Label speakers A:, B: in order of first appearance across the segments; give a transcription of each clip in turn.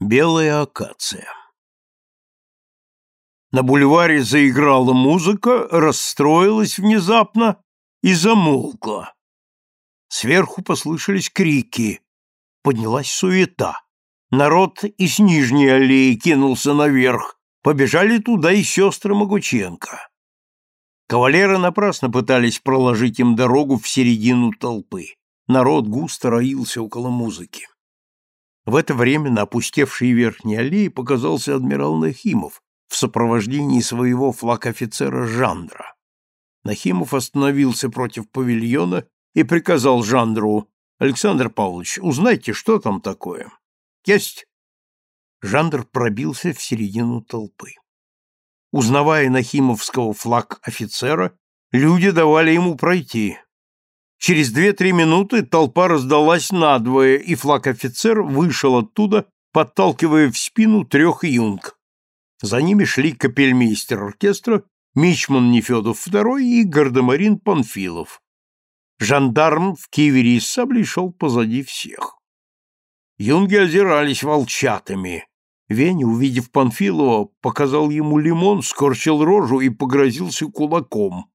A: Белая акация На бульваре заиграла музыка, расстроилась внезапно и замолкла. Сверху послышались крики. Поднялась суета. Народ из нижней аллеи кинулся наверх. Побежали туда и сестры Могученко. Кавалеры напрасно пытались проложить им дорогу в середину толпы. Народ густо роился около музыки. В это время на опустевшей верхней аллее показался адмирал Нахимов в сопровождении своего флаг-офицера Жандра. Нахимов остановился против павильона и приказал Жандру «Александр Павлович, узнайте, что там такое?» «Есть!» Жандр пробился в середину толпы. Узнавая Нахимовского флаг офицера, люди давали ему пройти, Через две-три минуты толпа раздалась надвое, и флаг-офицер вышел оттуда, подталкивая в спину трех юнг. За ними шли капельмейстер оркестра, мичман Нефедов II и гардемарин Панфилов. Жандарм в кивере и саблей шел позади всех. Юнги озирались волчатами. Веня, увидев Панфилова, показал ему лимон, скорчил рожу и погрозился кулаком.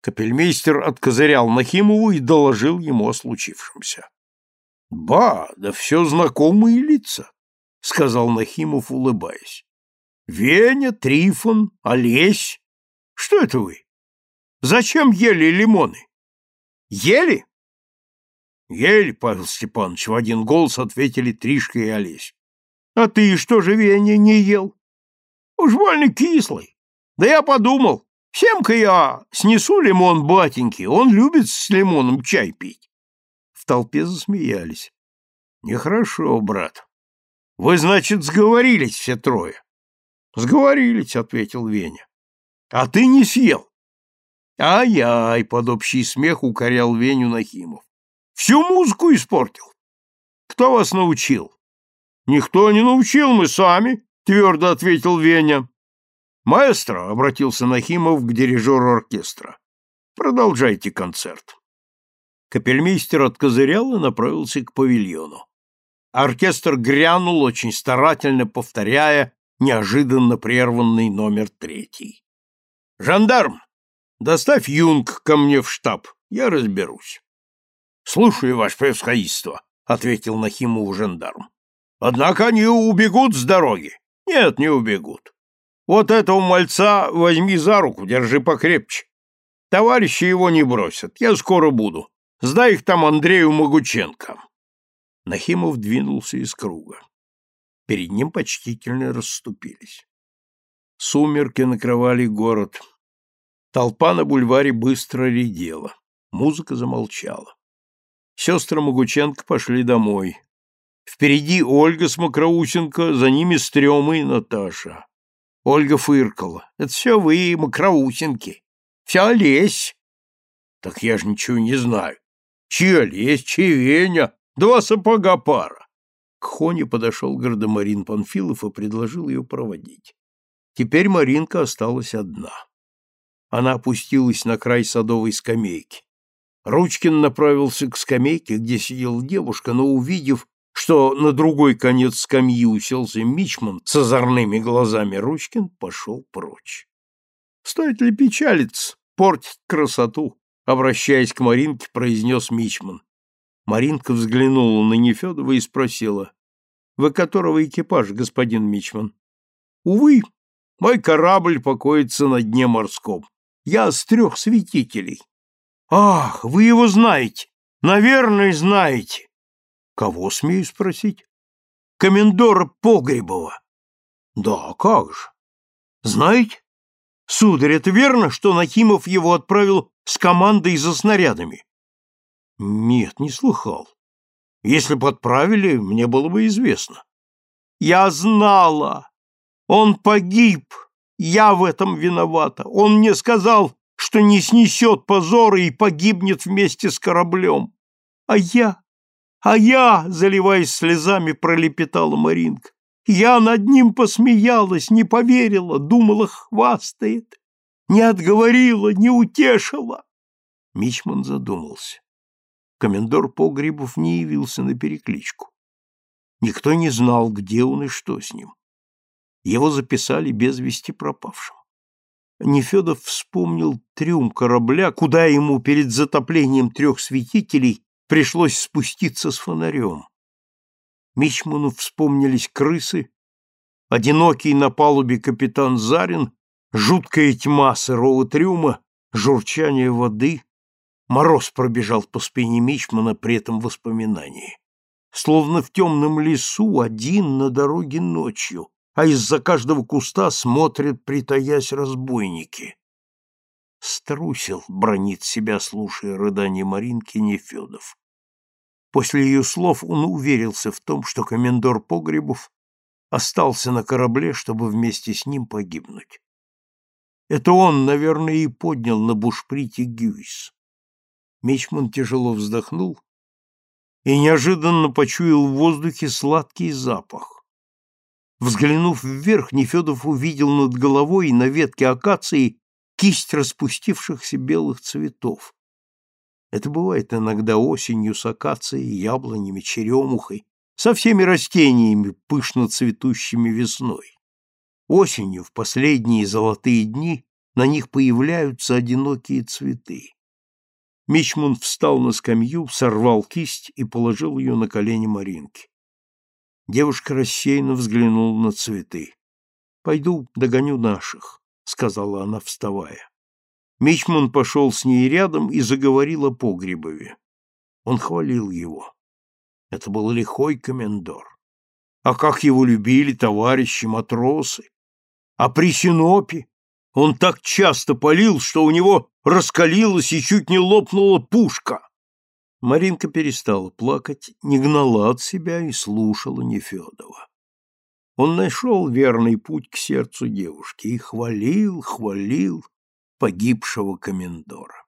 A: Капельмейстер откозырял Нахимову и доложил ему о случившемся. — Ба, да все знакомые лица, — сказал Нахимов, улыбаясь. — Веня, Трифон, Олесь. Что это вы? Зачем ели лимоны? Ели? Ели, Павел Степанович, в один голос ответили Тришка и Олесь. А ты что же, Веня, не ел? Уж больно кислый. Да я подумал, Всем-ка я снесу лимон батеньке, он любит с лимоном чай пить. В толпе засмеялись. Нехорошо, брат. Вы, значит, сговорились все трое? Сговорились, ответил Веня. А ты не съел. Ай-яй, под общий смех укорял Веню Нахимов. Всю музыку испортил. Кто вас научил? Никто не научил, мы сами, твердо ответил Веня. «Маэстро», — обратился Нахимов к дирижеру оркестра, — «продолжайте концерт». Капельмейстер откозырял и направился к павильону. Оркестр грянул, очень старательно повторяя неожиданно прерванный номер третий. «Жандарм, доставь юнг ко мне в штаб, я разберусь». «Слушаю, ваше превосходительство», — ответил Нахимову жандарм. «Однако они убегут с дороги». «Нет, не убегут. Вот этого мальца возьми за руку, держи покрепче. Товарищи его не бросят, я скоро буду. Сдай их там Андрею Могученко. Нахимов двинулся из круга. Перед ним почтительно расступились. Сумерки накрывали город. Толпа на бульваре быстро редела. Музыка замолчала. Сестры Могученко пошли домой. Впереди Ольга с Макроусенко, за ними Стрёма и Наташа. Ольга фыркала. Это все вы, макроусинки. Все Олесь. Так я же ничего не знаю. Чьи Олесь, чьи Веня, два сапога пара. К Хоне подошел гардемарин Панфилов и предложил ее проводить. Теперь Маринка осталась одна. Она опустилась на край садовой скамейки. Ручкин направился к скамейке, где сидела девушка, но, увидев, что на другой конец скамьи уселся Мичман с озорными глазами Ручкин, пошел прочь. «Стоит ли печалиться, портить красоту?» Обращаясь к Маринке, произнес Мичман. Маринка взглянула на Нефедова и спросила, «Вы которого экипаж, господин Мичман?» «Увы, мой корабль покоится на дне морском. Я с трех святителей». «Ах, вы его знаете! Наверное, знаете!» Кого, смею спросить? Комендора Погребова. Да, как же. Знаете? Сударь, это верно, что Нахимов его отправил с командой за снарядами? Нет, не слыхал. Если бы отправили, мне было бы известно. Я знала. Он погиб. Я в этом виновата. Он мне сказал, что не снесет позора и погибнет вместе с кораблем. А я... А я, заливаясь слезами, пролепетала Маринка. Я над ним посмеялась, не поверила, думала, хвастает. Не отговорила, не утешила. Мичман задумался. Комендор Погребов не явился на перекличку. Никто не знал, где он и что с ним. Его записали без вести пропавшим. Нефедов вспомнил трюм корабля, куда ему перед затоплением трех светителей пришлось спуститься с фонарем. Мичману вспомнились крысы, одинокий на палубе капитан Зарин, жуткая тьма сырого трюма, журчание воды. Мороз пробежал по спине Мичмана при этом воспоминании. Словно в темном лесу один на дороге ночью, а из-за каждого куста смотрят, притаясь разбойники. Струсил, бронит себя, слушая рыдания Маринки Нефедов. После ее слов он уверился в том, что комендор Погребов остался на корабле, чтобы вместе с ним погибнуть. Это он, наверное, и поднял на бушприте Гюйс. Мичман тяжело вздохнул и неожиданно почуял в воздухе сладкий запах. Взглянув вверх, Нефедов увидел над головой на ветке акации кисть распустившихся белых цветов. Это бывает иногда осенью с акацией, яблонями, черемухой, со всеми растениями, пышно цветущими весной. Осенью, в последние золотые дни, на них появляются одинокие цветы. Мичман встал на скамью, сорвал кисть и положил ее на колени Маринки. Девушка рассеянно взглянула на цветы. «Пойду догоню наших», — сказала она, вставая. Мичман пошел с ней рядом и заговорил о Погребове. Он хвалил его. Это был лихой комендор. А как его любили товарищи, матросы. А при Синопе он так часто палил, что у него раскалилась и чуть не лопнула пушка. Маринка перестала плакать, не гнала от себя и слушала Нефедова. Он нашел верный путь к сердцу девушки и хвалил, хвалил, погибшего комендора.